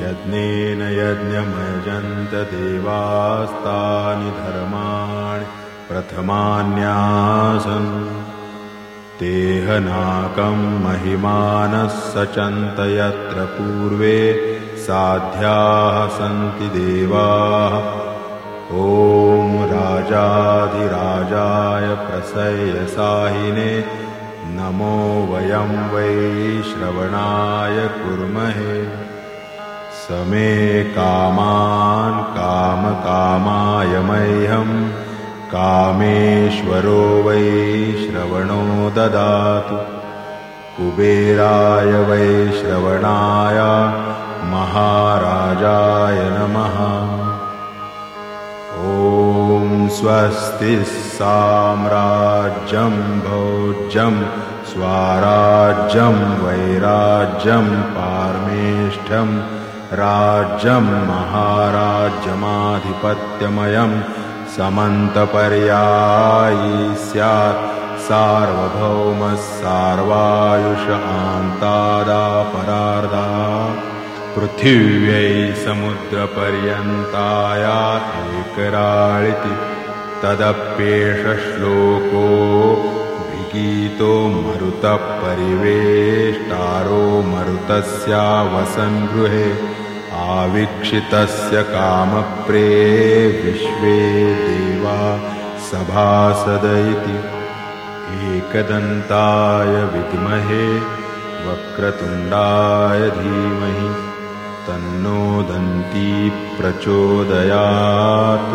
यज्ञेन यज्ञमयजन्त देवास्तानि धर्माणि प्रथमान्यासन्। तेहनाकं महिमानः सचन्त यत्र पूर्वे साध्याः सन्ति देवाः। ॐ राजाधिराजाय प्रसयसाहिने नमो वयं वै श्रवणाय कुर्महे। समे कामान् कामकामाय मह्यम् कामेश्वरो वै श्रवणो ददातु। कुबेराय वै श्रवणाय महाराजाय नमः स्वस्ति साम्राज्यं भोज्यं स्वाराज्यं वैराज्यं पार्मेष्ठं राज्यं महाराज्यमाधिपत्यमयं समन्तपर्यायी स्यात् सार्वभौमः सार्वायुष आन्तादापरार्धा पृथिव्यै समुद्रपर्यन्ताया एकराळिति तदप्येष श्लोको विगीतो मरुतपरिवेष्टारो मरुतस्यावसन् गृहे आवीक्षितस्य कामप्रे विश्वे देवा सभासद इति एकदन्ताय विद्महे वक्रतुण्डाय धीमहि तन्नो दन्ती प्रचोदयात्